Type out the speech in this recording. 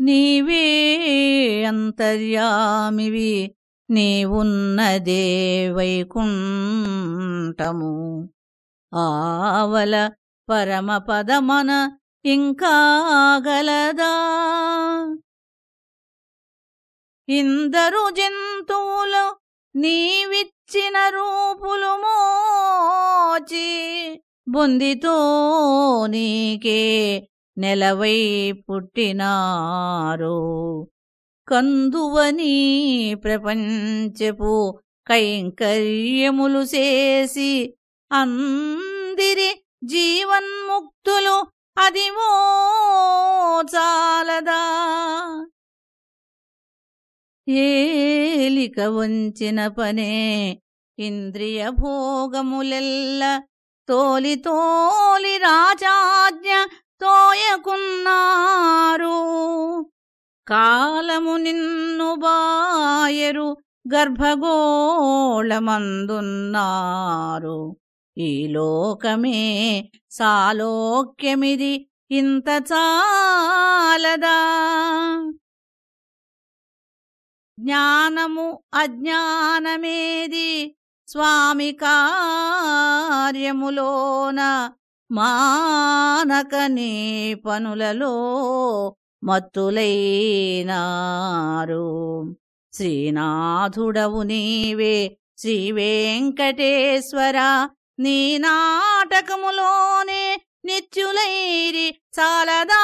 నీవే అంతర్యామివి నీవున్నదే వైకుంఠము. ఆవల పరమపదమన ఇంకా గలదా? ఇందరు జంతువులు నీవిచ్చిన రూపులు మోచి బొందితో నీకే నెలవై పుట్టినారు. కందువని ప్రపంచపు కైంకర్యములు చేసి అందిరి జీవన్ముక్తులు అదివో చాలదా. ఏలిక వంచిన పనే ఇంద్రియ భోగములెల్ల తోలి తోలి కాలము నిన్ను బాయరు గర్భగోళమందున్నారు. ఈ లోకమే సాలోక్యమిది ఇంత చాలదా? జ్ఞానము అజ్ఞానమేది స్వామి కార్యములోన మానక నీ పనులలో మత్తులైనారు. శ్రీనాథుడవు నీవే శ్రీ వెంకటేశ్వర నీ నాటకములోనే నిత్యులైరి చాలదా